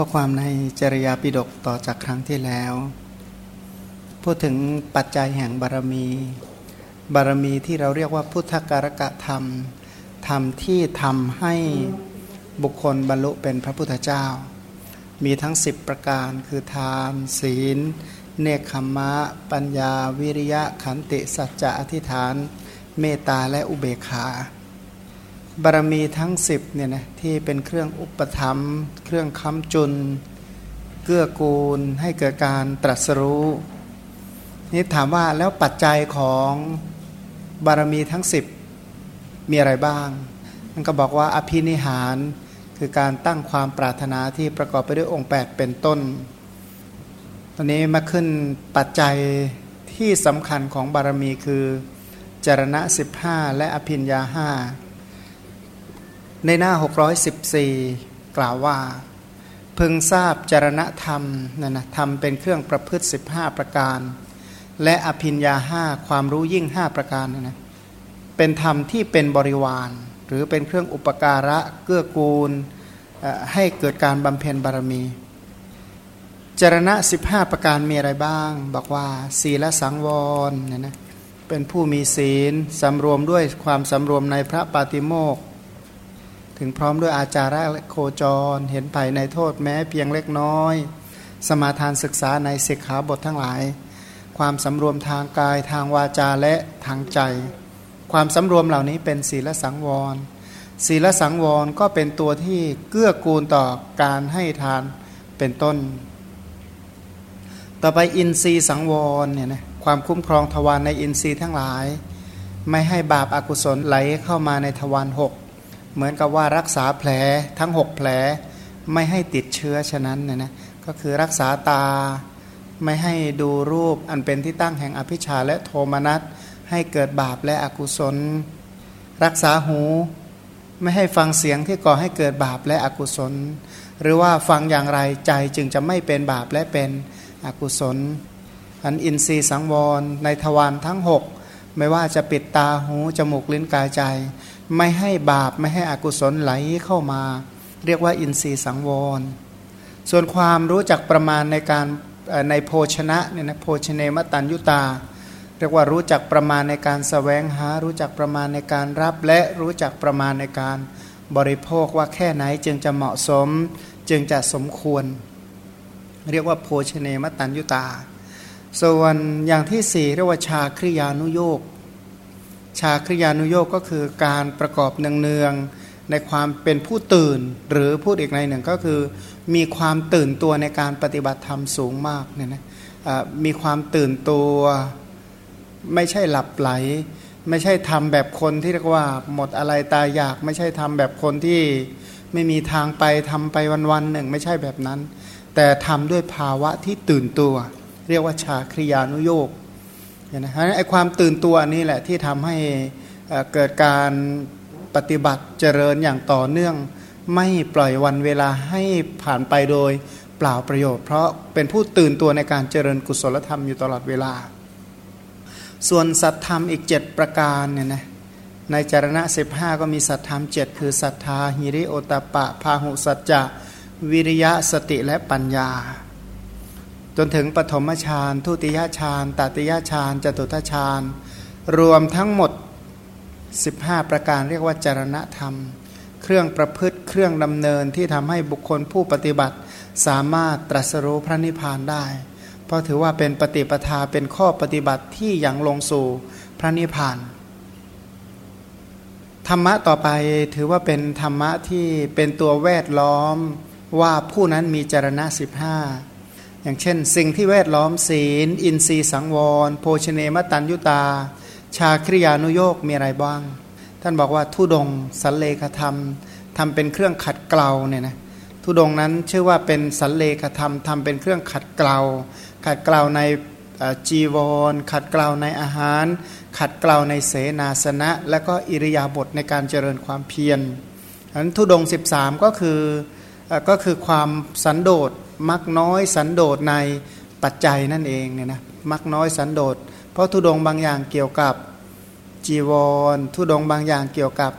ข้อความในจริยาปิฎกต่อจากครั้งที่แล้ว พูดถึงปัจจัยแห่งบารมี บารมีที่เราเรียกว่าพุทธการกะธรรม ธรรมที่ทำให้บุคคลบรรลุเป็นพระพุทธเจ้า มีทั้ง 10 ประการคือทาน ศีล เนคขมะ ปัญญา วิริยะขันติสัจจะอธิษฐาน เมตตาและอุเบกขา บารมีทั้งสิบเนี่ยนะที่เป็นเครื่องอุปธรรม เครื่องค้ำจุน เกื้อกูลให้เกิดการตรัสรู้นี่ถามว่าแล้วปัจจัยของบารมีทั้งสิบมีอะไรบ้าง มันก็บอกว่าอภินิหารคือการตั้งความปรารถนาที่ประกอบไปด้วยองค์ 8 เป็นต้น ตอนนี้มาขึ้นปัจจัยที่สำคัญของบารมีคือจรณะ 15 และอภิญญาห้า ในหน้า 614 กล่าวว่า พึงทราบจรณธรรมนะนะธรรมเป็นเครื่องประพฤติ 15 ประการ และอภิญญาห้าความรู้ยิ่ง 5 ประการนะนะเป็นธรรมที่เป็นบริวาร หรือเป็นเครื่องอุปการะเกื้อกูลให้เกิดการบำเพ็ญบารมีจรณะ 15 ประการมีอะไรบ้าง บอกว่า ศีลสังวรเนี่ยนะเป็นผู้มีศีลสำรวมด้วยความสำรวมในพระปาติโมก ถึงพร้อมด้วยอาจาระและโคจร เห็นภัยในโทษแม้เพียงเล็กน้อย สมาทานศึกษาในศิกขาบททั้งหลาย ความสำรวมทางกายทางวาจาและทางใจ ความสำรวมเหล่านี้เป็นศีลสังวร ศีลสังวรก็เป็นตัวที่เกื้อกูลต่อการให้ทานเป็นต้น ต่อไปอินทรีย์สังวรเนี่ยนะความคุ้มครองทวารในอินทรีย์ทั้งหลาย ไม่ให้บาปอากุศลไหลเข้ามาในทวารหก เหมือนกับว่ารักษาแผลทั้ง 6 แผลไม่ให้ติดเชื้อฉะนั้นนะนะก็คือรักษาตาไม่ให้ดูรูปอันเป็นที่ตั้งแห่งอภิชาและโทมนัสให้เกิดบาปและอกุศล รักษาหูไม่ให้ฟังเสียงที่ก่อให้เกิดบาปและอกุศล หรือว่าฟังอย่างไรใจจึงจะไม่เป็นบาปและเป็นอกุศล อันอินทรีย์สังวรในทวารทั้ง 6 ไม่ว่าจะปิดตาหู จมูกลิ้นกายใจ ไม่ให้บาปไม่ให้อกุศลไหลเข้ามา เรียกว่าอินทรีย์สังวร ส่วนความรู้จักประมาณในการในโภชนะเนี่ยนะโภชเนมตันยุตา เรียกว่ารู้จักประมาณในการสแสวงหา รู้จักประมาณในการรับและรู้จักประมาณในการบริโภคว่าแค่ไหนจึงจะเหมาะสมจึงจะสมควร เรียกว่าโภชเนมตันยุตา ส่วนอย่างที่สี่เรียกว่าชาคริยานุโยก ชาคริยานุโยกก็คือการประกอบเนืองๆในความเป็นผู้ตื่น หรือพูดอีกในหนึ่งก็คือ มีความตื่นตัวในการปฏิบัติธรรมสูงมากเนี่ยนะมีความตื่นตัวไม่ใช่หลับไหล ไม่ใช่ทำแบบคนที่เรียกว่าหมดอะไรตายอยาก ไม่ใช่ทำแบบคนที่ไม่มีทางไปทำไปวันๆหนึ่ง ไม่ใช่แบบนั้น แต่ทำด้วยภาวะที่ตื่นตัว เรียกว่าชาคริยานุโย กนะฮะไอความตื่นตัวนี้แหละที่ทำให้เกิดการปฏิบัติเจริญอย่างต่อเนื่อง ไม่ปล่อยวันเวลาให้ผ่านไปโดยเปล่าประโยชน์ เพราะเป็นผู้ตื่นตัวในการเจริญกุศลธรรมอยู่ตลอดเวลา ส่วนสัตธรรมอีก 7 ประการเนี่ยนะในจารณะ 15 ก็มีสัตธรรม 7 คือศรัทธาหิริโอตปะ พาหุสัจจะ วิริยะสติและปัญญา จนถึงปฐมฌานทุติยฌานตติยฌานจตุตฌานรวมทั้งหมด 15 ประการเรียกว่าจารณธรรม เครื่องประพฤติเครื่องดำเนินที่ทำให้บุคคลผู้ปฏิบัติ สามารถตรัสรู้พระนิพพานได้ เพราะถือว่าเป็นปฏิปทาเป็นข้อปฏิบัติที่ยังลงสู่พระนิพพานธรรมะต่อไปถือว่าเป็นธรรมะที่เป็นตัวแวดล้อมว่าผู้นั้นมีจารณะสิบห้า อย่างเช่น สิ่งที่แวดล้อมศีล อินทรีย์สังวร โภชเนมตันยุตา ชาคริยานุโยกมีอะไรบ้าง ท่านบอกว่าทุดงสันเลขธรรมทำเป็นเครื่องขัดเกลาเนี่ยนะทุดงนั้นชื่อว่าเป็นสันเลขธรรมทำเป็นเครื่องขัดเกลา ขัดเกลาในจีวร ขัดเกลาในอาหาร ขัดเกลาในเสนาสนะ และก็อิริยาบถในการเจริญความเพียรอันทุดง 13 ก็คือก็คือความสันโดษ มักน้อยสันโดษในปัจจัยนั่นเองเนี่ยนะมักน้อยสันโดษ เพราะทุดงบางอย่างเกี่ยวกับจีวร ทุดงบางอย่างเกี่ยวกับ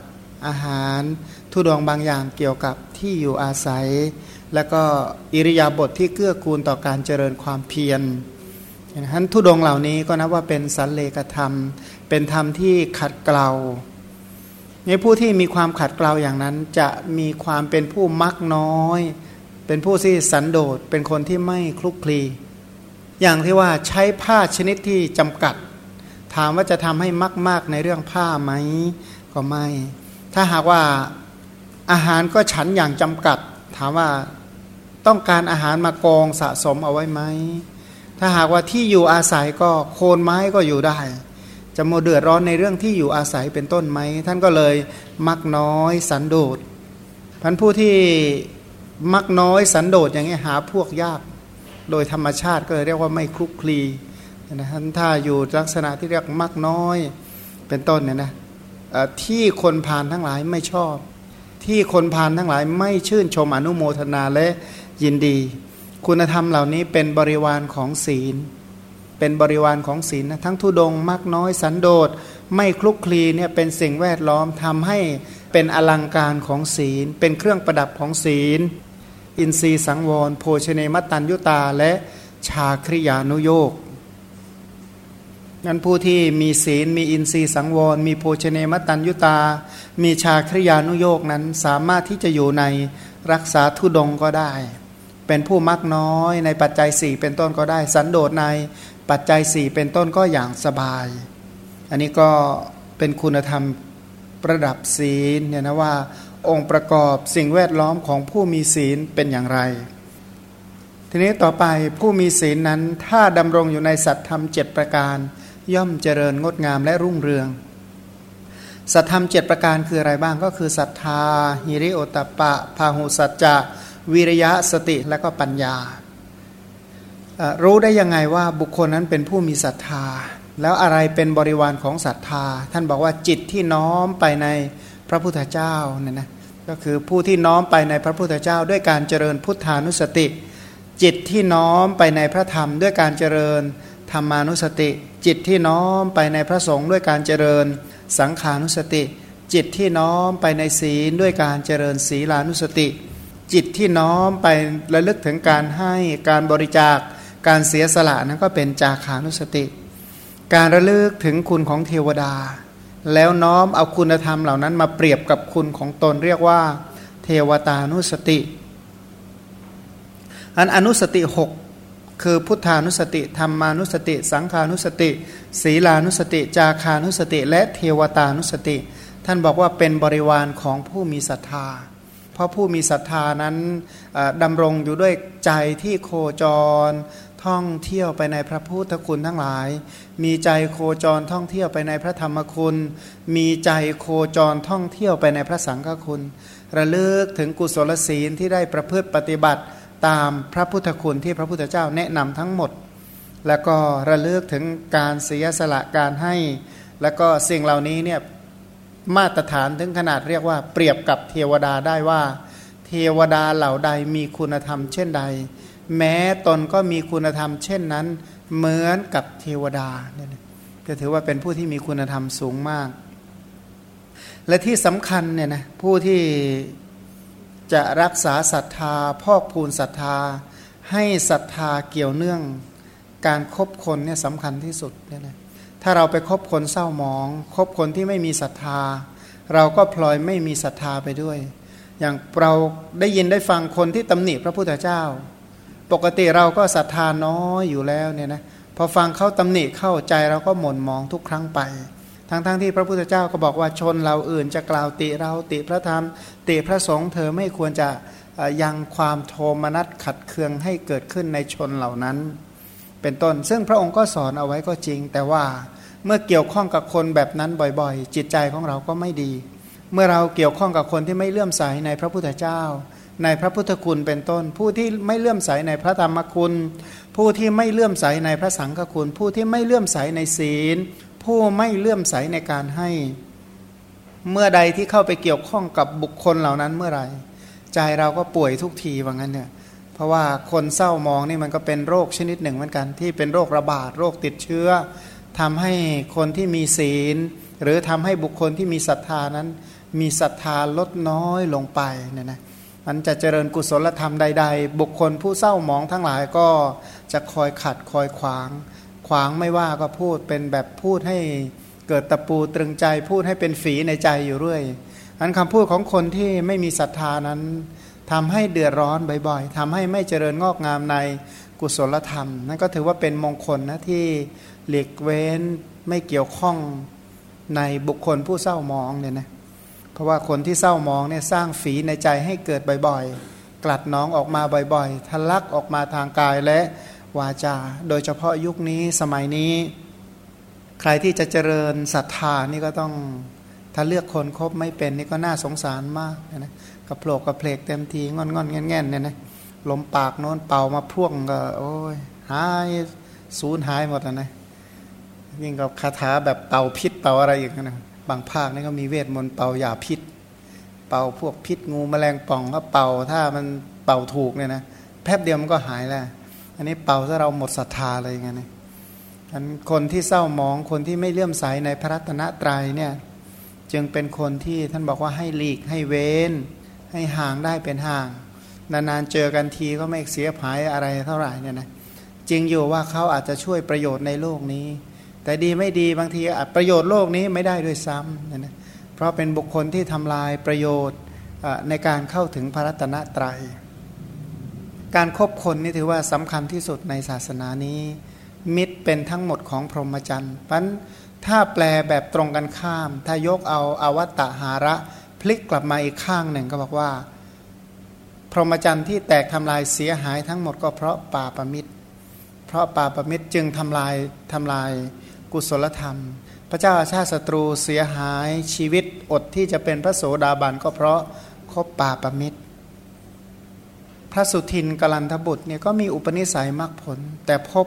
อาหาร ทุดงบางอย่างเกี่ยวกับที่อยู่อาศัย แล้วก็อิริยาบถทที่เกื้อกูลต่อการเจริญความเพียรฉะนั้นทุดงเหล่านี้ก็นับว่าเป็นสันเลกธรรม เป็นธรรมที่ขัดเกลาในผู้ที่มีความขัดเกลาอย่างนั้นจะมีความเป็นผู้มักน้อย เป็นผู้ที่สันโดษเป็นคนที่ไม่คลุกคลี อย่างที่ว่าใช้ผ้าชนิดที่จำกัด ถามว่าจะทำให้มาก ๆ ในเรื่องผ้าไหมก็ไม่ ถ้าหากว่าอาหารก็ฉันอย่างจำกัด ถามว่าต้องการอาหารมากองสะสมเอาไว้ไหมถ้าหากว่าที่อยู่อาศัยก็โคนไม้ก็อยู่ได้ จะโมเดือดร้อนในเรื่องที่อยู่อาศัยเป็นต้นไหม ท่านก็เลยมักน้อยสันโดษพันผู้ที่ มักน้อยสันโดษอย่างนี้หาพวกยาก โดยธรรมชาติก็เลยเรียกว่าไม่คลุกคลีนะท่านถ้าอยู่ลักษณะที่เรียกมักน้อยเป็นต้นเนี่ยนะที่คนผ่านทั้งหลายไม่ชอบ ที่คนผ่านทั้งหลายไม่ชื่นชมอนุโมทนาและยินดี คุณธรรมเหล่านี้เป็นบริวารของศีล เป็นบริวารของศีลนะทั้งทุดงมากน้อยสันโดษไม่คลุกคลีเนี่ยเป็นสิ่งแวดล้อมทำให้เป็นอลังการของศีล เป็นเครื่องประดับของศีล อินทรีสังวร โภชเนมตันยุตา และชาคริยานุโยกนั้นผู้ที่มีศีลมีอินทรีย์สังวร มีโภชเนมตันยุตา มีชาคริยานุโยกนั้นสามารถที่จะอยู่ในรักษาทุดงก็ได้ เป็นผู้มักน้อยในปัจจัยสี่เป็นต้นก็ได้ สันโดษในปัจจัยสี่เป็นต้นก็อย่างสบาย อันนี้ก็เป็นคุณธรรมประดับศีลเนี่ยนะว่า องค์ประกอบสิ่งแวดล้อมของผู้มีศีลเป็นอย่างไร ทีนี้ต่อไปผู้มีศีลนั้นถ้าดำรงอยู่ในสัตธรรมเจ็ดประการ ย่อมเจริญงดงามและรุ่งเรือง สัตธรรมเจ็ดประการคืออะไรบ้างก็คือศรัทธาหิริโอตปะพาหุสัจจะวิริยะสติและก็ปัญญา รู้ได้ยังไงว่าบุคคลนั้นเป็นผู้มีศรัทธา แล้วอะไรเป็นบริวารของศรัทธา ท่านบอกว่าจิตที่น้อมไปใน พระพุทธเจ้าเนี่ยนะก็คือผู้ที่น้อมไปในพระพุทธเจ้า ด้วยการเจริญพุทธานุสติ จิตที่น้อมไปในพระธรรม ด้วยการเจริญธรรมานุสติ จิตที่น้อมไปในพระสงฆ์ด้วยการเจริญสังขานุสติ จิตที่น้อมไปในศีลด้วยการเจริญศีลานุสติ จิตที่น้อมไประลึกถึงการให้การบริจาคการเสียสละนั้นก็เป็นจาขานุสติ การระลึกถึงคุณของเทวดา แล้วน้อมเอาคุณธรรมเหล่านั้นมาเปรียบกับคุณของตนเรียกว่า เทวตานุสติ อันอนุสติหกคือพุทธานุสติธรรมานุสติ สังขานุสติ ศีลานุสติ จาคานุสติ และเทวตานุสติ ท่านบอกว่าเป็นบริวารของผู้มีศรัทธา เพราะผู้มีศรัทธานั้นดำรงอยู่ด้วยใจที่โคจร ท่องเที่ยวไปในพระพุทธคุณทั้งหลาย มีใจโคจรท่องเที่ยวไปในพระธรรมคุณ มีใจโคจรท่องเที่ยวไปในพระสังฆคุณ ระลึกถึงกุศลศีลที่ได้ประพฤติปฏิบัติตามพระพุทธคุณที่พระพุทธเจ้าแนะนำทั้งหมด แล้วก็ระลึกถึงการเสียสละการให้ แล้วก็สิ่งเหล่านี้เนี่ยมาตรฐานถึงขนาดเรียกว่าเปรียบกับเทวดาได้ว่า เทวดาเหล่าใดมีคุณธรรมเช่นใด แม้ตนก็มีคุณธรรม เช่นนั้น เหมือนกับเทวดาเนี่ยก็ถือว่าเป็นผู้ที่มีคุณธรรมสูงมาก และที่สำคัญเนี่ยนะผู้ที่จะรักษาศรัทธา พอกพูนศรัทธา ให้ศรัทธาเกี่ยวเนื่องการครบคนเนี่ยสำคัญที่สุดเนี่ยนะถ้าเราไปคบคนเศร้าหมอง คบคนที่ไม่มีศรัทธา เราก็พลอยไม่มีศรัทธาไปด้วย อย่างเราได้ยินได้ฟังคนที่ตำหนิพระพุทธเจ้า ปกติเราก็ศรัทธาน้อยอยู่แล้วเนี่ยนะพอฟังเขาตำหนิเข้าใจเราก็หม่นมองทุกครั้งไป ทั้งๆทที่พระพุทธเจ้าก็บอกว่าชนเราอื่นจะกล่าวติเราติพระธรรม ติพระสงฆ์เธอไม่ควรจะยังความโทมนัสขัดเคืองให้เกิดขึ้นในชนเหล่านั้น เป็นต้นซึ่งพระองค์ก็สอนเอาไว้ก็จริง แต่ว่าเมื่อเกี่ยวข้องกับคนแบบนั้นบ่อยๆ จิตใจของเราก็ไม่ดี เมื่อเราเกี่ยวข้องกับคนที่ไม่เลื่อมใสในพระพุทธเจ้า ในพระพุทธคุณเป็นต้น ผู้ที่ไม่เลื่อมใสในพระธรรมคุณ ผู้ที่ไม่เลื่อมใสในพระสังฆคุณ ผู้ที่ไม่เลื่อมใสในศีล ผู้ไม่เลื่อมใสในการให้ เมื่อใดที่เข้าไปเกี่ยวข้องกับบุคคลเหล่านั้นเมื่อไหร่ ใจเราก็ป่วยทุกทีว่างั้นเนี่ยเพราะว่าคนเศร้ามองนี่มันก็เป็นโรคชนิดหนึ่งเหมือนกัน ที่เป็นโรคระบาดโรคติดเชื้อทำให้คนที่มีศีล หรือทำให้บุคคลที่มีศรัทธานั้น มีศรัทธาลดน้อยลงไปเนี่ยนะ มันจะเจริญกุศลธรรมใด ๆ บุคคลผู้เศร้าหมองทั้งหลายก็จะคอยขัดคอยขวาง ขวางไม่ว่าก็พูดเป็นแบบพูดให้เกิดตะปูตรึงใจพูดให้เป็นฝีในใจอยู่เรื่อยอันคำพูดของคนที่ไม่มีศรัทธานั้นทำให้เดือดร้อนบ่อยๆทำให้ไม่เจริญงอกงามในกุศลธรรม นั่นก็ถือว่าเป็นมงคลนะที่หลีกเว้นไม่เกี่ยวข้องในบุคคลผู้เศร้ามองเนี่ยนะ ราะว่าคนที่เศร้ามองเนี่ยสร้างฝีในใจให้เกิดบ่อยๆ กลัดน้องออกมาบ่อยๆ ทะลักออกมาทางกายและวาจา โดยเฉพาะยุคนี้สมัยนี้ ใครที่จะเจริญศรัทธานี่ก็ต้องถ้าเลือกคนครบไม่เป็นนี่ก็น่าสงสารมากนะกระโผลกกระเพลกเต็มทีงอนงอนแง่นแง่นเนี่ยนะลมปากโน้นเป่ามาพ่วงก็โอ้ยหายสูญหายหมดนะยิ่งกับคาถาแบบเป่าพิษเป่าอะไรอย่างนั้นนะ บางภาคนี่ก็มีเวทมนต์เป่ายาพิษ เป่าพวกพิษงูแมลงป่องก็เป่าถ้ามันเป่าถูกเนี่ยนะแป๊บเดียวมันก็หายแล้ว อันนี้เป่าถ้าเราหมดศรัทธาอะไรอย่างเงี้ยอันคนที่เศร้ามองคนที่ไม่เลื่อมใสในพระรัตนตรัยเนี่ยจึงเป็นคนที่ท่านบอกว่าให้หลีกให้เว้น ให้ห่างได้เป็นห่าง นานๆเจอกันทีก็ไม่เสียหายอะไรเท่าไหร่เนี่ยนะจริงอยู่ว่าเขาอาจจะช่วยประโยชน์ในโลกนี้ แต่ดีไม่ดีบางทีประโยชน์โลกนี้ไม่ได้ด้วยซ้ำเนี่ยนะเพราะเป็นบุคคลที่ทำลายประโยชน์ในการเข้าถึงพระรัตนตรยัย การครบคนนี่ถือว่าสำคัญที่สุดในศาสนานี้ มิตรเป็นทั้งหมดของพรหมจรรย์ปันถ้าแปลแบบตรงกันข้าม ถ้ายกเอาอาวัตตหาระพลิกกลับมาอีกข้างหนึ่งก็บอกว่า พรหมจรรย์ที่แตกทำลายเสียหายทั้งหมดก็เพราะป่าประมิตร เพราะป่าประมิตรจึงทำลายทำลาย กุศลธรรม พระเจ้าอาชาติศัตรูเสียหายชีวิตอดที่จะเป็นพระโสดาบันก็เพราะคบป่าประมิตร พระสุทินกลันทบุตรเนี่ยก็มีอุปนิสัยมากผล แต่พบ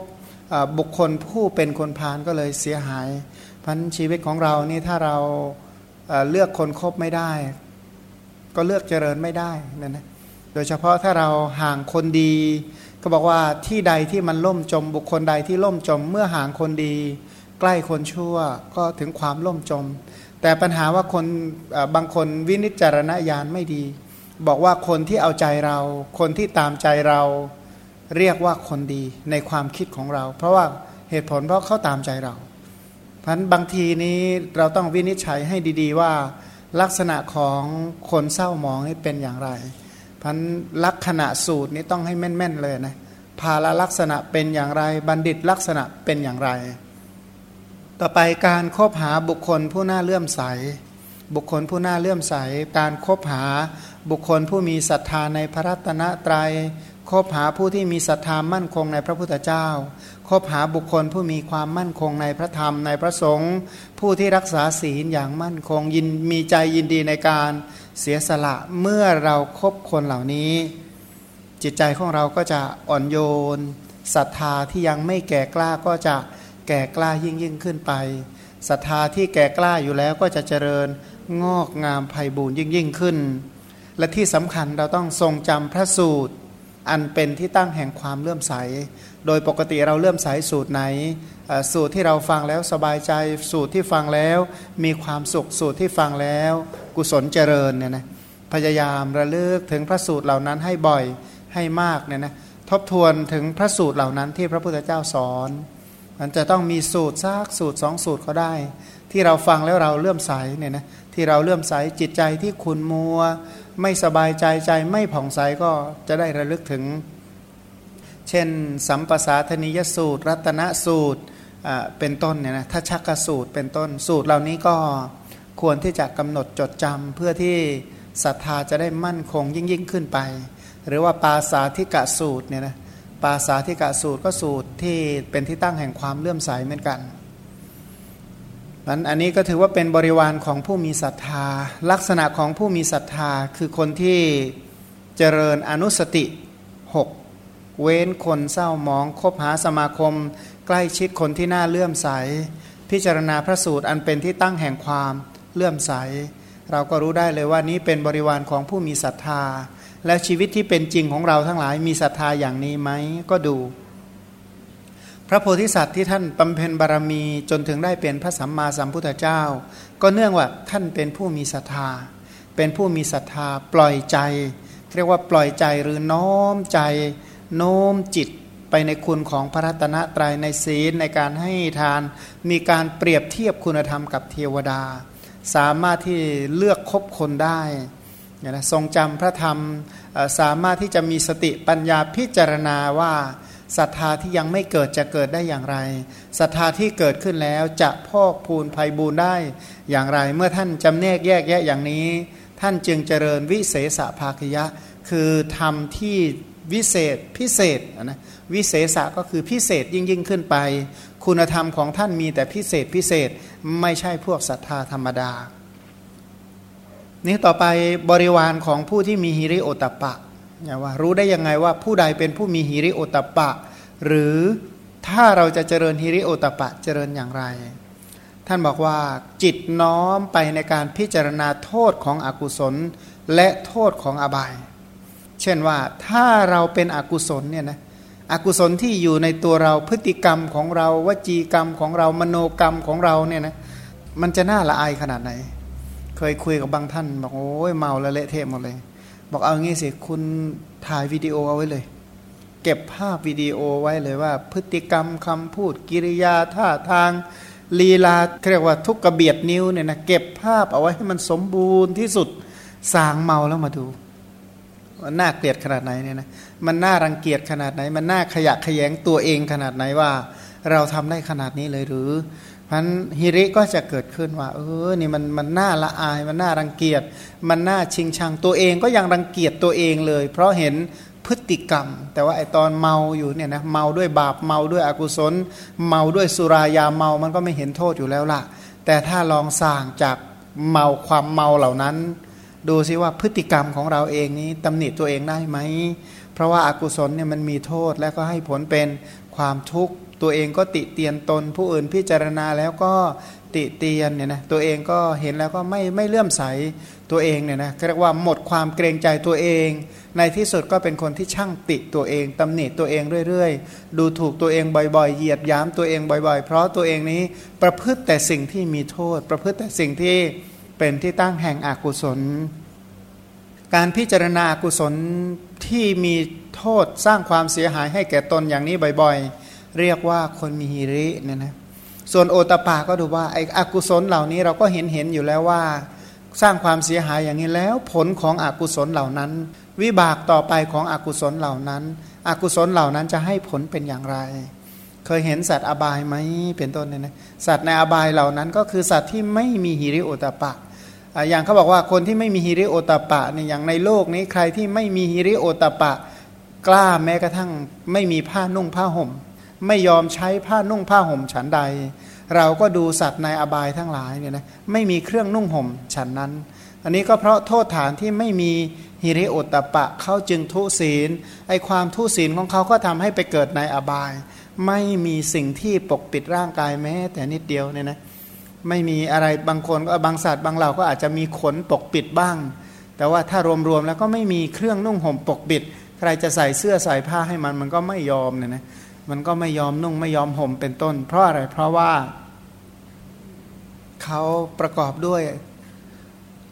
บุคคลผู้เป็นคนพาลก็เลยเสียหายพันชีวิตของเรานี่ถ้าเราเลือกคนคบไม่ได้ ก็เลือกเจริญไม่ได้นั่นนะโดยเฉพาะถ้าเราห่างคนดี ก็บอกว่าที่ใดที่มันล่มจมบุคคลใดที่ล่มจมเมื่อห่างคนดี ใกล้คนชั่วก็ถึงความล่มจม แต่ปัญหาว่าคนบางคนวินิจารณญาณไม่ดี บอกว่าคนที่เอาใจเรา คนที่ตามใจเราเรียกว่าคนดีในความคิดของเรา เพราะว่าเหตุผลเพราะเขาตามใจเราเพราะนั้นบางทีนี้เราต้องวินิจฉัยให้ดี ๆ ว่าลักษณะของคนเศร้ามองนี่เป็นอย่างไรพันลักษณะสูตรนี้ต้องให้แม่น ๆ เลยนะภาลลักษณะเป็นอย่างไร บัณฑิตลักษณะเป็นอย่างไร ต่อไปการคบหาบุคคลผู้น่าเลื่อมใส บุคคลผู้น่าเลื่อมใส การคบหาบุคคลผู้มีศรัทธาในพระรัตนตรยัยคบหาผู้ที่มีศรัทธามั่นคงในพระพุทธเจ้า คบหาบุคคลผู้มีความมั่นคงในพระธรรมในพระสงฆ์ผู้ที่รักษาศีลอย่างมั่นคงยินมีใจยินดีในการเสียสละเมื่อเราครบคนเหล่านี้ จิตใจของเราก็จะอ่อนโยนศรัทธาที่ยังไม่แก่กล้าก็จะ แก่กล้ายิ่งยิ่งขึ้นไปศรัทธาที่แก่กล้าอยู่แล้วก็จะเจริญงอกงามไพ่บูรยิ่งยิ่งขึ้น และที่สำคัญเราต้องทรงจำพระสูตร อันเป็นที่ตั้งแห่งความเลื่อมใส โดยปกติเราเลื่อมใสสูตรไหน สูตรที่เราฟังแล้วสบายใจสูตรที่ฟังแล้ว มีความสุขสูตรที่ฟังแล้ว กุศลเจริญเนี่ยนะพยายามระลึกถึงพระสูตรเหล่านั้นให้บ่อยให้มากเนี่ยนะทบทวนถึงพระสูตรเหล่านั้นที่พระพุทธเจ้าสอน มันจะต้องมีสูตรซากสูตรสองสูตรก็ได้ ที่เราฟังแล้วเราเลื่อมใสเนี่ยนะที่เราเลื่อมใสจิตใจที่คุณมัว ไม่สบายใจใจไม่ผ่องใสก็จะได้ระลึกถึง เช่น สัมปสาธนิยสูตร รัตนสูตรเป็นต้นเนี่ยนะถ้าชักกสูตรเป็นต้นสูตรเหล่านี้ก็ควรที่จะกำหนดจดจำเพื่อที่ศรัทธาจะได้มั่นคงยิ่งยิ่งขึ้นไป หรือว่าปาสาธิกะสูตรเนี่ยนะ ปาสาธิกะสูตรก็สูตรที่เป็นที่ตั้งแห่งความเลื่อมใสเหมือนกันนั้นอันนี้ก็ถือว่าเป็นบริวารของผู้มีศรัทธา ลักษณะของผู้มีศรัทธาคือคนที่เจริญอนุสติ 6 เว้นคนเศร้ามองคบหาสมาคม ใกล้ชิดคนที่น่าเลื่อมใส พิจารณาพระสูตรอันเป็นที่ตั้งแห่งความเลื่อมใส เราก็รู้ได้เลยว่านี้เป็นบริวารของผู้มีศรัทธา และชีวิตที่เป็นจริงของเราทั้งหลายมีศรัทธาอย่างนี้ไหมก็ดู พระโพธิสัตว์ที่ท่านบำเพ็ญบารมีจนถึงได้เป็นพระสัมมาสัมพุทธเจ้า ก็เนื่องว่าท่านเป็นผู้มีศรัทธา เป็นผู้มีศรัทธาปล่อยใจ เรียกว่าปล่อยใจหรือน้อมใจ โน้มจิตไปในคุณของพระรัตนตรัยในศีลในการให้ทาน มีการเปรียบเทียบคุณธรรมกับเทวดา สามารถที่เลือกคบคนได้ นะทรงจำพระธรรมสามารถที่จะมีสติปัญญาพิจารณาว่าศรัทธาที่ยังไม่เกิดจะเกิดได้อย่างไรศรัทธาที่เกิดขึ้นแล้วจะพอกพูนภัยบูนได้อย่างไร เมื่อท่านจำแนกแยกแยะอย่างนี้ ท่านจึงเจริญวิเศษภาคยะ คือธรรมที่วิเศษพิเศษนะวิเศษะก็คือพิเศษยิ่งยิ่งขึ้นไป คุณธรรมของท่านมีแต่พิเศษพิเศษไม่ใช่พวกศรัทธาธรรมดา นี่ต่อไปบริวารของผู้ที่มีฮิริโอตปะอย่าว่ารู้ได้ยังไงว่าผู้ใดเป็นผู้มีฮิริโอตปะ หรือถ้าเราจะเจริญฮิริโอตปะเจริญอย่างไร ท่านบอกว่าจิตน้อมไปในการพิจารณาโทษของอกุศลและโทษของอบาย เช่นว่าถ้าเราเป็นอกุศลเนี่ยนะอกุศลที่อยู่ในตัวเราพฤติกรรมของเราวจีกรรมของเรามโนกรรมของเราเนี่ยนะมันจะน่าละอายขนาดไหน เคยคุยกับบางท่าน บอกโอ้ยเมาแล้วเละเทะหมดเลย บอกเอางี้สิคุณถ่ายวิดีโอเอาไว้เลย เก็บภาพวิดีโอไว้เลยว่า พฤติกรรมคำพูดกิริยาท่าทางลีลาเรียกว่าทุกกระเบียดนิ้วเนี่ยนะเก็บภาพเอาไว้ให้มันสมบูรณ์ที่สุดสางเมาแล้วมาดูมันน่าเกลียดขนาดไหนเนี่ยนะมันน่ารังเกียจขนาดไหน มันน่าขยะขยงตัวเองขนาดไหนว่า เราทำได้ขนาดนี้เลยหรือ พันฮิริก็จะเกิดขึ้นว่า เออนี่มันมันน่าละอายมันน่ารังเกียจ มันน่าชิงชังตัวเองก็ยังรังเกียจตัวเองเลย เพราะเห็นพฤติกรรม แต่ว่าไอตอนเมาอยู่เนี่ยนะเมาด้วยบาปเมาด้วยอกุศล เมาด้วยสุรายาเมามันก็ไม่เห็นโทษอยู่แล้วล่ะ แต่ถ้าลองสร้างจากเมาความเมาเหล่านั้น ดูซิว่าพฤติกรรมของเราเองนี้ตำหนิตัวเองได้ไหม เพราะว่าอากุศลเนี่ยมันมีโทษและก็ให้ผลเป็นความทุกข์ ตัวเองก็ติเตียนตน ผู้อื่นพิจารณาแล้วก็ติเตียนเนี่ยนะตัวเองก็เห็นแล้วก็ไม่ไม่เลื่อมใสตัวเองเนี่ยนะเรียกว่าหมดความเกรงใจตัวเอง ในที่สุดก็เป็นคนที่ช่างติตัวเองตำหนิตัวเองเรื่อยๆ ดูถูกตัวเองบ่อยๆ เหยียดย้ำตัวเองบ่อยๆ เพราะตัวเองนี้ประพฤติแต่สิ่งที่มีโทษ ประพฤติแต่สิ่งที่เป็นที่ตั้งแห่งอกุศล การพิจารณาอกุศลที่มีโทษสร้างความเสียหายให้แก่ตนอย่างนี้บ่อยๆ เรียกว่าคนมีฮิริเนี่ยนะส่วนโอตปาก็ดูว่าไอ้อกุศลเหล่านี้เราก็เห็นเห็นอยู่แล้วว่า สร้างความเสียหายอย่างนี้แล้วผลของอกุศลเหล่านั้น วิบากต่อไปของอกุศลเหล่านั้น อกุศลเหล่านั้นจะให้ผลเป็นอย่างไร เคยเห็นสัตว์อบายไหมเป็นต้นเนี่ยนะสัตว์ในอบายเหล่านั้นก็คือสัตว์ที่ไม่มีฮิริโอตปะอย่างเขาบอกว่าคนที่ไม่มีฮิริโอตปะเนี่ยอย่างในโลกนี้ใครที่ไม่มีฮิริโอตปะ กล้าแม้กระทั่งไม่มีผ้านุ่งผ้าห่ม ไม่ยอมใช้ผ้านุ่งผ้าห่มฉันใด เราก็ดูสัตว์ในอบายทั้งหลายเนี่ยนะไม่มีเครื่องนุ่งห่มฉันนั้น อันนี้ก็เพราะโทษฐานที่ไม่มีฮิริโอตปะเขาจึงทุศีลไอความทุศีลของเขาก็ทำให้ไปเกิดในอบาย ไม่มีสิ่งที่ปกปิดร่างกายแม้ แต่นิดเดียวเนี่ยนะไม่มีอะไรบางคนก็บางสัตว์บางเหล่าก็อาจจะมีขนปกปิดบ้าง แต่ว่าถ้ารวมๆแล้วก็ไม่มีเครื่องนุ่งห่มปกปิด ใครจะใส่เสื้อใส่ผ้าให้มันมันก็ไม่ยอมเนี่ยนะ มันก็ไม่ยอมนุ่งไม่ยอมห่มเป็นต้น เพราะอะไรเพราะว่าเขาประกอบด้วย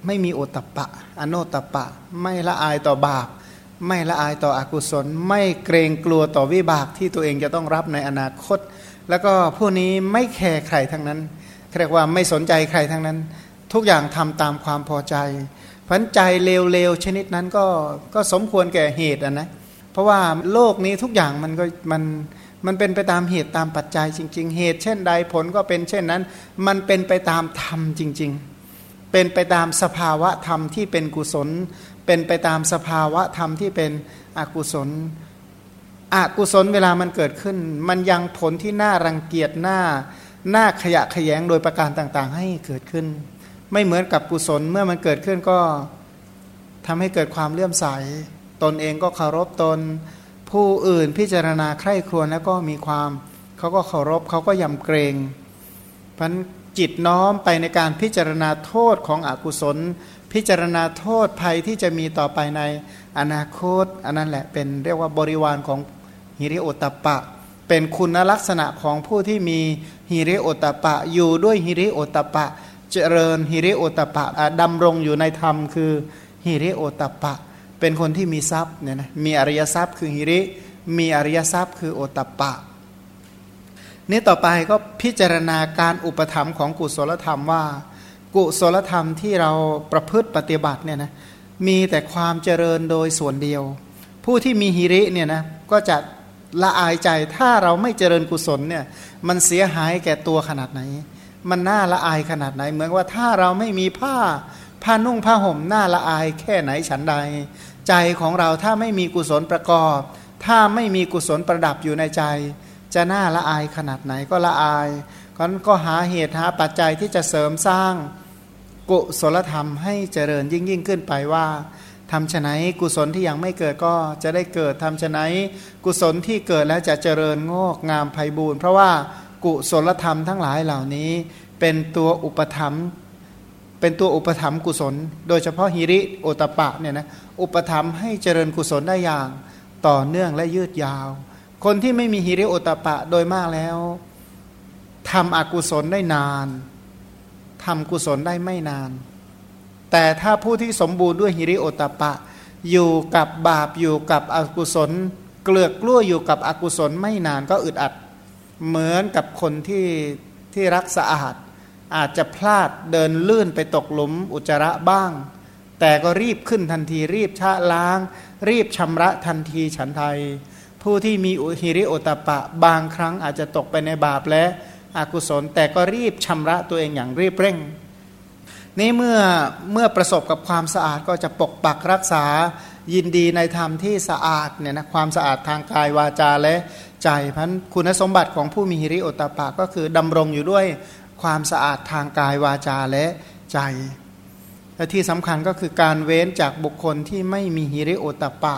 ไม่มีโอตปะ อโนตปะ ไม่ละอายต่อบาป ไม่ละอายต่ออกุศล ไม่เกรงกลัวต่อวิบากที่ตัวเองจะต้องรับในอนาคต แล้วก็ผู้นี้ไม่แคร์ใครทั้งนั้นเรียกว่าไม่สนใจใครทั้งนั้น ทุกอย่างทำตามความพอใจพันใจเลวๆชนิดนั้นก็ก็สมควรแก่เหตุนะ เพราะว่าโลกนี้ทุกอย่างมันก็มันมันเป็นไปตามเหตุตามปัจจัยจริง ๆ เหตุเช่นใดผลก็เป็นเช่นนั้น มันเป็นไปตามธรรมจริง ๆ เป็นไปตามสภาวะธรรมที่เป็นกุศล เป็นไปตามสภาวะธรรมที่เป็นอกุศล อกุศลเวลามันเกิดขึ้น มันยังผลที่น่ารังเกียจหน้าหน้าขยะขยงโดยประการต่างๆ ให้เกิดขึ้น ไม่เหมือนกับกุศลเมื่อมันเกิดขึ้นก็ทำให้เกิดความเลื่อมใส ตนเองก็เคารพตน ผู้อื่นพิจารณาใคร่ครวญแล้วก็มีความเขาก็เคารพเขาก็ยำเกรงพันจิตน้อมไปในการพิจารณาโทษของอกุศล พิจารณาโทษภัยที่จะมีต่อไปในอนาคต อันนั้นแหละเป็นเรียกว่าบริวารของฮิริโอตปะ เป็นคุณลักษณะของผู้ที่มีฮิริโอตปะ อยู่ด้วยฮิริโอตปะ เจริญฮิริโอตปะดำรงอยู่ในธรรมคือฮิริโอตปะ เป็นคนที่มีทรัพย์เนี่ยนะมีอริยทรัพย์คือหิริ มีอริยทรัพย์คือโอตตปะ นี่ต่อไปก็พิจารณาการอุปธรรมของกุศลธรรมว่า กุศลธรรมที่เราประพฤติปฏิบัติเนี่ยนะมีแต่ความเจริญโดยส่วนเดียว ผู้ที่มีหิริเนี่ยนะก็จะละอายใจถ้าเราไม่เจริญกุศลเนี่ยมันเสียหายแก่ตัวขนาดไหน มันน่าละอายขนาดไหน เหมือนว่าถ้าเราไม่มีผ้าผ้านุ่งผ้าห่มน่าละอายแค่ไหนฉันใด ใจของเราถ้าไม่มีกุศลประกอบ ถ้าไม่มีกุศลประดับอยู่ในใจ จะน่าละอายขนาดไหนก็ละอายก็ก็หาเหตุหาปัจจัยที่จะเสริมสร้างกุศลธรรมให้เจริญยิ่งยิ่งขึ้นไปว่าทำฉไนกุศลที่ยังไม่เกิดก็จะได้เกิดทำฉไนกุศลที่เกิดแล้วจะเจริญงอกงามไพบูรณ์เพราะว่ากุศลธรรมทั้งหลายเหล่านี้ เป็นตัวอุปธรรม เป็นตัวอุปธรรมกุศล โดยเฉพาะฮิริโอตปะเนี่ยนะอุปธรรมให้เจริญกุศลได้อย่าง ต่อเนื่องและยืดยาว คนที่ไม่มีฮิริโอตปะโดยมากแล้วทำอกุศลได้นานทำกุศลได้ไม่นาน แต่ถ้าผู้ที่สมบูรณ์ด้วยฮิริโอตปะ อยู่กับบาปอยู่กับอกุศล เกลือกกล้วอยู่กับอกุศลไม่นานก็อึดอัด เหมือนกับคนที่ที่รักสะอาด อาจจะพลาดเดินลื่นไปตกหลุมอุจจาระบ้าง แต่ก็รีบขึ้นทันทีรีบชะล้าง รีบชำระทันทีฉันไทย ผู้ที่มีอุฮิริโอตปะบางครั้งอาจจะตกไปในบาปและอกุศล แต่ก็รีบชำระตัวเองอย่างรีบเร่ง นี้เมื่อเมื่อประสบกับความสะอาดก็จะปกปักรักษายินดีในธรรมที่สะอาดเนี่ยนะความสะอาดทางกายวาจาและใจพันคุณสมบัติของผู้มีฮิริโอตปะก็คือดำรงอยู่ด้วย ความสะอาดทางกายวาจาและใจ และที่สำคัญก็คือการเว้นจากบุคคลที่ไม่มีฮิริโอตปะ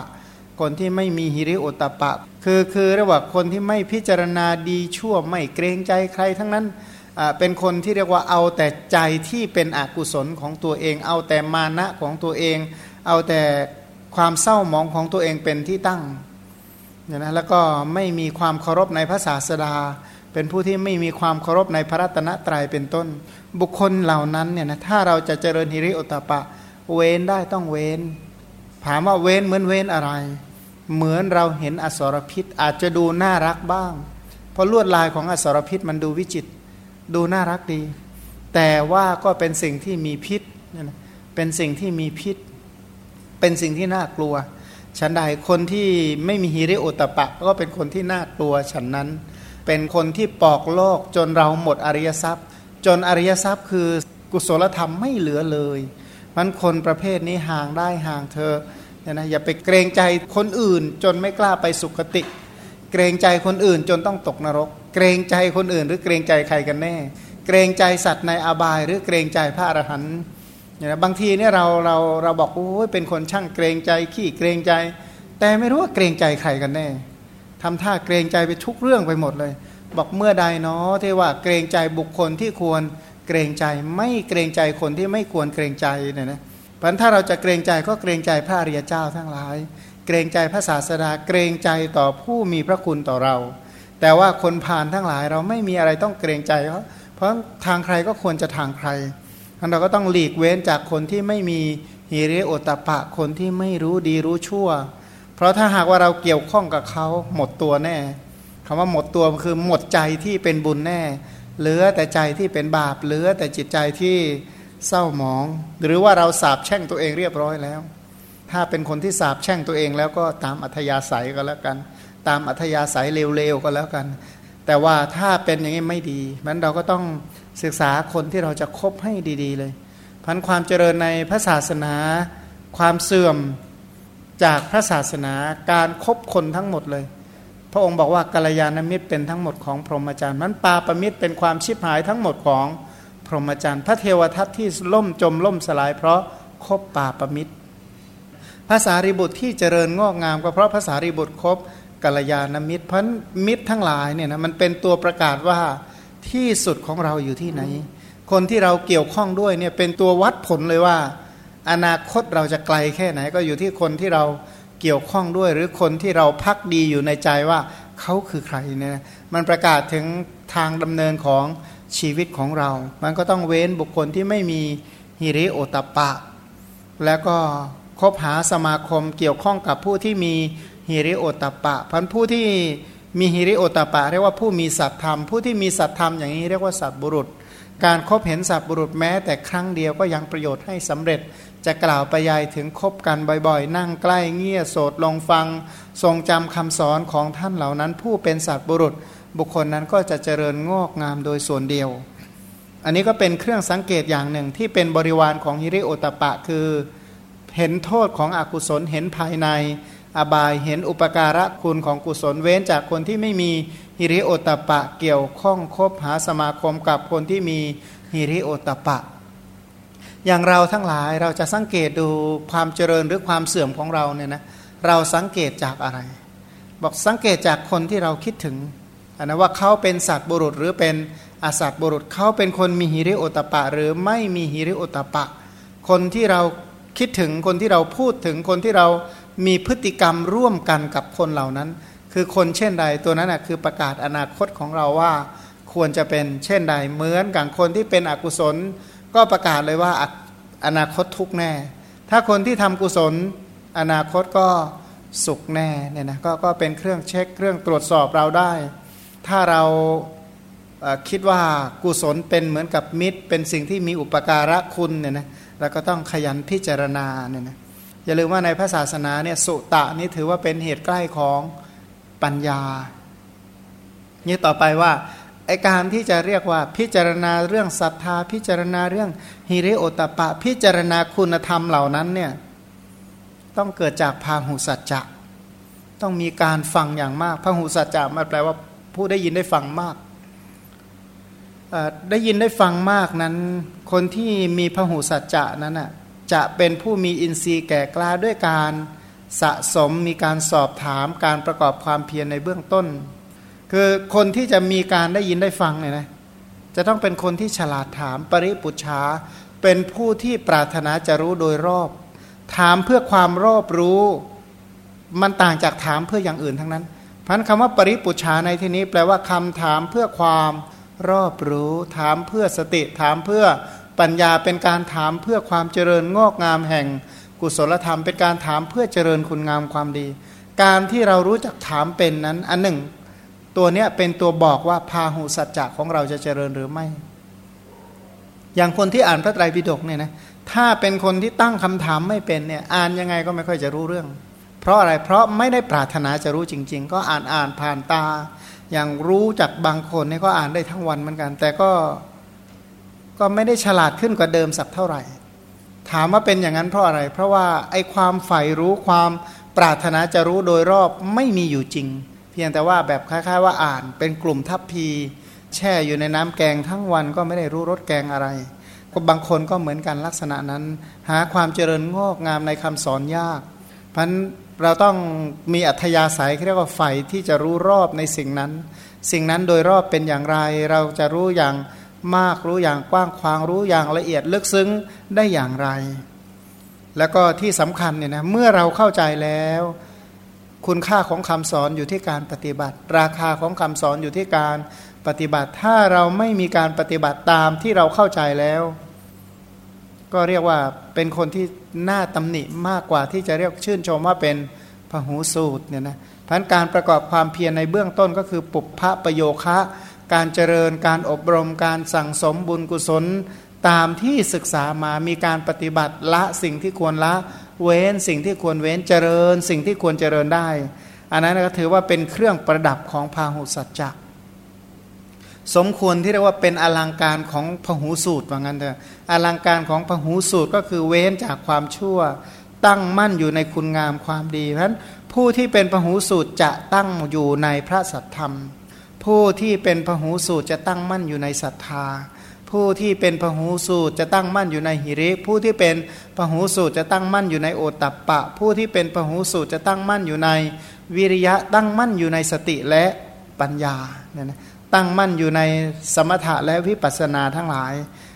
คนที่ไม่มีฮิริโอตปะ คือคือรียกว่างคนที่ไม่พิจารณาดีชั่วไม่เกรงใจใครทั้งนั้นเป็นคนที่เรียกว่าเอาแต่ใจที่เป็นอกุศลของตัวเอง เอาแต่มานะของตัวเอง เอาแต่ความเศร้าหมองของตัวเองเป็นที่ตั้งเนี่ยนะแล้วก็ไม่มีความเคารพในพระศาสดา เป็นผู้ที่ไม่มีความเคารพในพระรัตนตรัยเป็นต้น บุคคลเหล่านั้นเนี่ยนะถ้าเราจะเจริญฮิริโอตปะ เว้นได้ต้องเว้น ถามว่าเว้นเหมือนเว้นอะไร เหมือนเราเห็นอสรพิษอาจจะดูน่ารักบ้าง เพราะลวดลายของอสรพิษมันดูวิจิตรดูน่ารักดี แต่ว่าก็เป็นสิ่งที่มีพิษเป็นสิ่งที่มีพิษ เป็นสิ่งที่น่ากลัว ฉันใดคนที่ไม่มีฮิริโอตปะ ก็เป็นคนที่น่ากลัวฉันนั้น เป็นคนที่ปอกโลกจนเราหมดอริยทรัพย์ จนอริยทรัพย์คือกุศลธรรมไม่เหลือเลย มันคนประเภทนี้ห่างได้ห่างเธอเนี่ยนะอย่าไปเกรงใจคนอื่นจนไม่กล้าไปสุขติ เกรงใจคนอื่นจนต้องตกนรก เกรงใจคนอื่น หรือเกรงใจใครกันแน่ เกรงใจสัตว์ในอบาย หรือเกรงใจพระอรหันต์เนี่ยบางทีเนี่ยเราเราเราบอกโอ้ยเป็นคนช่างเกรงใจขี้เกรงใจ แต่ไม่รู้ว่าเกรงใจใครกันแน่ ทำท่าเกรงใจไปทุกเรื่องไปหมดเลย บอกเมื่อใดเนาะที่ว่าเกรงใจบุคคลที่ควรเกรงใจไม่เกรงใจคนที่ไม่ควรเกรงใจเนี่ยนะพราะถ้าเราจะเกรงใจก็เกรงใจพระอริยเจ้าทั้งหลาย เกรงใจพระศาสดาเกรงใจต่อผู้มีพระคุณต่อเรา แต่ว่าคนผ่านทั้งหลายเราไม่มีอะไรต้องเกรงใจเขาเพราะทางใครก็ควรจะทางใครเราก็ต้องหลีกเว้นจากคนที่ไม่มีฮิริโอตปะคนที่ไม่รู้ดีรู้ชั่ว เพราะถ้าหากว่าเราเกี่ยวข้องกับเขาหมดตัวแน่คำว่าหมดตัวคือหมดใจที่เป็นบุญแน่ เหลือแต่ใจที่เป็นบาปเหลือแต่จิตใจที่เศร้าหมอง หรือว่าเราสาบแช่งตัวเองเรียบร้อยแล้ว ถ้าเป็นคนที่สาบแช่งตัวเองแล้วก็ตามอัธยาศัยก็แล้วกัน ตามอัธยาศัยเร็วๆก็แล้วกัน แต่ว่าถ้าเป็นอย่างนี้ไม่ดีมันเราก็ต้องศึกษาคนที่เราจะคบให้ดี ๆ เลยพันความเจริญในพระศาสนา ความเสื่อม จากพระศาสนาการครบคนทั้งหมดเลย พระองค์บอกว่ากัลยาณมิตรเป็นทั้งหมดของพรหมจรรย์มันปาปมิตรเป็นความชิบหายทั้งหมดของพรหมจรรย์ พระเทวทัตที่ล่มจมล่มสลาย เพราะคบปาปมิตรภาษาริบุตรที่เจริญงอกงามก็เพราะภาษาริบุตรครบกัลยาณมิตรพันมิตรทั้งหลายเนี่ยนะมันเป็นตัวประกาศว่าที่สุดของเราอยู่ที่ไหน คนที่เราเกี่ยวข้องด้วยเนี่ยเป็นตัววัดผลเลยว่า อนาคตเราจะไกลแค่ไหนก็อยู่ที่คนที่เราเกี่ยวข้องด้วย หรือคนที่เราพักดีอยู่ในใจว่าเขาคือใครเนี่ยมันประกาศถึงทางดำเนินของชีวิตของเรา มันก็ต้องเว้นบุคคลที่ไม่มีฮิริโอตปะ แล้วก็คบหาสมาคมเกี่ยวข้องกับผู้ที่มีฮิริโอตปะพันผู้ที่มีฮิริโอตปะ เรียกว่าผู้มีสัตธรรม ผู้ที่มีสัตธรรมอย่างนี้เรียกว่าสัตบุรุษ การครบเห็นสัตบุรุษแม้แต่ครั้งเดียวก็ยังประโยชน์ให้สำเร็จ จะกล่าวไปยายถึงคบกันบ่อยๆ นั่งใกล้เงี่ยโสดลงฟัง ทรงจำคำสอนของท่านเหล่านั้น ผู้เป็นสัตว์บุรุษ บุคคลนั้นก็จะเจริญงอกงามโดยส่วนเดียว อันนี้ก็เป็นเครื่องสังเกตอย่างหนึ่งที่เป็นบริวารของฮิริโอตปะคือ เห็นโทษของอกุศลเห็นภายใน อบายเห็นอุปการะคุณของกุศลเว้นจากคนที่ไม่มีฮิริโอตปะเกี่ยวข้องคบหาสมาคมกับคนที่มีฮิริโอตปะ อย่างเราทั้งหลายเราจะสังเกตดูความเจริญหรือความเสื่อมของเราเนี่ยนะเราสังเกตจากอะไร บอกสังเกตจากคนที่เราคิดถึงอันนะว่าเขาเป็นสัตว์บุรุษหรือเป็นอาสัตว์บุรุษเขาเป็นคนมีฮิริโอตปะ หรือไม่มีฮิริโอตปะ คนที่เราคิดถึงคนที่เราพูดถึงคนที่เรามีพฤติกรรมร่วมกันกับคนเหล่านั้น คือคนเช่นใดตัวนั้นนะคือประกาศอนาคตของเราว่า ควรจะเป็นเช่นใดเหมือนกับคนที่เป็นอกุศล ก็ประกาศเลยว่าอนาคตทุกแน่ ถ้าคนที่ทำกุศล อนาคตก็สุขแน่เนี่ยนะกก็เป็นเครื่องเช็คเครื่องตรวจสอบเราได้ ถ้าเราคิดว่ากุศลเป็นเหมือนกับมิตร เป็นสิ่งที่มีอุปการะคุณเนี่ยนะเราก็ต้องขยันพิจารณาเนี่ยนะอย่าลืมว่าในพระศาสนาเนี่ยสุตะนี่ถือว่าเป็นเหตุใกล้ของปัญญานี่ต่อไปว่า ไอการที่จะเรียกว่าพิจารณาเรื่องศรัทธา พิจารณาเรื่องฮิริโอตปะ พิจารณาคุณธรรมเหล่านั้นเนี่ยต้องเกิดจากพาหุสัจจะต้องมีการฟังอย่างมากพาหุสัจจะมันแปลว่าผู้ได้ยินได้ฟังมากได้ยินได้ฟังมากนั้น คนที่มีพหุสัจจะนั้นอะจะเป็นผู้มีอินทรีย์แก่กล้าด้วยการสะสมมีการสอบถามการประกอบความเพียรในเบื้องต้น คือคนที่จะมีการได้ยินได้ฟังเนี่ยนะจะต้องเป็นคนที่ฉลาดถามปริปุชาเป็นผู้ที่ปรารถนาจะรู้โดยรอบ ถามเพื่อความรอบรู้ มันต่างจากถามเพื่ออย่างอื่นทั้งนั้นพันคำว่าปริปุชาในที่นี้ แปลว่าคำถามเพื่อความรอบรู้ ถามเพื่อสติ ถามเพื่อปัญญาเป็นการถามเพื่อความเจริญงอกงามแห่ง กุศลธรรม เป็นการถามเพื่อเจริญคุณงามความดี การที่เรารู้จักถามเป็นนั้น อันหนึ่ง ตัวเนี้ยเป็นตัวบอกว่าพาหุสัจจะของเราจะเจริญหรือไม่ อย่างคนที่อ่านพระไตรปิฎกเนี่ยนะถ้าเป็นคนที่ตั้งคำถามไม่เป็นเนี่ยอ่านยังไงก็ไม่ค่อยจะรู้เรื่อง เพราะอะไรเพราะไม่ได้ปรารถนาจะรู้จริง ๆ ก็อ่านอ่านผ่านตา อย่างรู้จากบางคนเนี่ยก็อ่านได้ทั้งวันเหมือนกัน แต่ก็ก็ไม่ได้ฉลาดขึ้นกว่าเดิมสักเท่าไหร่ ถามว่าเป็นอย่างนั้นเพราะอะไร เพราะว่าไอ้ความใฝ่รู้ความปรารถนาจะรู้โดยรอบไม่มีอยู่จริง เพียงแต่ว่าแบบคล้ายๆ ว่าอ่านเป็นกลุ่มทัพพี แช่อยู่ในน้ำแกงทั้งวันก็ไม่ได้รู้รสแกงอะไรก็บางคนก็เหมือนกันลักษณะนั้น หาความเจริญงอกงามในคำสอนยากเพราะเราต้องมีอัธยาศัยเรียกว่าใฝ่ที่จะรู้รอบในสิ่งนั้น สิ่งนั้นโดยรอบเป็นอย่างไร เราจะรู้อย่างมากรู้อย่างกว้างขวางรู้อย่างละเอียดลึกซึ้งได้อย่างไร แล้วก็ที่สำคัญเนี่ยนะเมื่อเราเข้าใจแล้ว คุณค่าของคำสอนอยู่ที่การปฏิบัติ ราคาของคำสอนอยู่ที่การปฏิบัติ ถ้าเราไม่มีการปฏิบัติตามที่เราเข้าใจแล้ว ก็เรียกว่าเป็นคนที่น่าตำหนิมากกว่าที่จะเรียกชื่นชมว่าเป็นพหูสูตรเนี่ยนะพันการประกอบความเพียรในเบื้องต้นก็คือปุพพะประโยคะ การเจริญการอบรมการสั่งสมบุญกุศลตามที่ศึกษามามีการปฏิบัติละสิ่งที่ควรละ เว้นสิ่งที่ควรเว้นเจริญ สิ่งที่ควรเจริญได้ อันนั้นก็ถือว่าเป็นเครื่องประดับของพาหุสัจจะสมควรที่เรียกว่าเป็นอลังการของพหูสูตรว่างั้นเถอะอลังการของพหูสูตรก็คือเว้นจากความชั่ว ตั้งมั่นอยู่ในคุณงามความดีเพราะฉะนั้นผู้ที่เป็นพหูสูตรจะตั้งอยู่ในพระสัทธรรม ผู้ที่เป็นพหูสูตรจะตั้งมั่นอยู่ในศรัทธา ผู้ที่เป็นพหูสูตรจะตั้งมั่นอยู่ในหิริ ผู้ที่เป็นพหูสูตรจะตั้งมั่นอยู่ในโอตัปปะ ผู้ที่เป็นพหูสูตรจะตั้งมั่นอยู่ในวิริยะตั้งมั่นอยู่ในสติและปัญญาเนี่ยนะตั้งมั่นอยู่ในสมถะและวิปัสสนาทั้งหลาย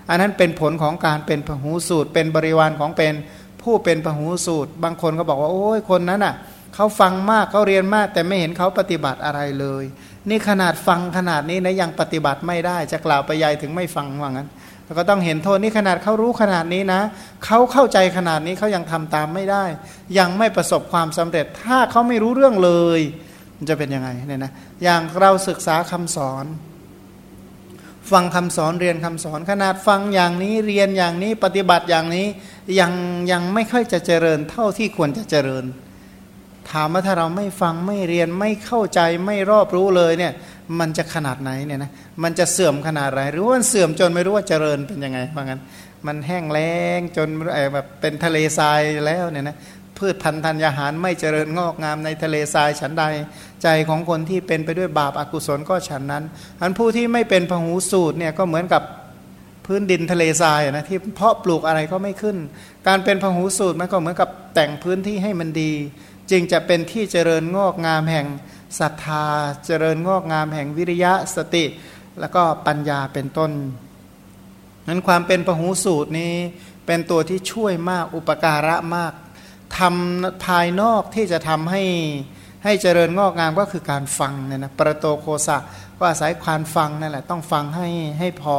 อันนั้นเป็นผลของการเป็นพหูสูตร เป็นบริวารของเป็นผู้เป็นพหูสูตร บางคนก็บอกว่าโอ้ยคนนั้นอะเขาฟังมากเขาเรียนมากแต่ไม่เห็นเขาปฏิบัติอะไรเลย นี่ขนาดฟังขนาดนี้นะยังปฏิบัติไม่ได้ จะกล่าวไปยายถึงไม่ฟังว่างั้นแล้วก็ต้องเห็นโทษนี่ขนาดเขารู้ขนาดนี้นะเขาเข้าใจขนาดนี้เขายังทำตามไม่ได้ ยังไม่ประสบความสำเร็จ ถ้าเขาไม่รู้เรื่องเลย มันจะเป็นยังไงเนี่ยนะอย่างเราศึกษาคำสอน ฟังคำสอนเรียนคำสอน ขนาดฟังอย่างนี้เรียนอย่างนี้ปฏิบัติอย่างนี้ยังยังไม่ค่อยจะเจริญเท่าที่ควรจะเจริญ ถามว่าถ้าเราไม่ฟังไม่เรียนไม่เข้าใจไม่รอบรู้เลยเนี่ย มันจะขนาดไหนเนี่ยนะมันจะเสื่อมขนาดไหนหรือว่าเสื่อมจนไม่รู้ว่าเจริญเป็นยังไงเพราะงั้น มันแห้งแล้งจนแบบเป็นทะเลทรายแล้วเนี่ยนะพืชพันธุ์ธัญญาหารไม่เจริญงอกงามในทะเลทรายฉันใด ใจของคนที่เป็นไปด้วยบาปอากุศลก็ฉันนั้นอันผู้ที่ไม่เป็นพหูสูตรเนี่ยก็เหมือนกับพื้นดินทะเลทรายนะที่เพาะปลูกอะไรก็ไม่ขึ้น การเป็นพหูสูตรมันก็เหมือนกับแต่งพื้นที่ให้มันดี จึงจะเป็นที่เจริญงอกงามแห่งศรัทธา เจริญงอกงามแห่งวิริยะสติ แล้วก็ปัญญาเป็นต้นนั้นความเป็นพหูสูตรนี้เป็นตัวที่ช่วยมากอุปการะมากทำภายนอกที่จะทำให้ให้เจริญงอกงามก็คือการฟังเนี่ยนะประโตโคสะก็อาศัยความฟังนั่นแหละต้องฟังให้ให้พอ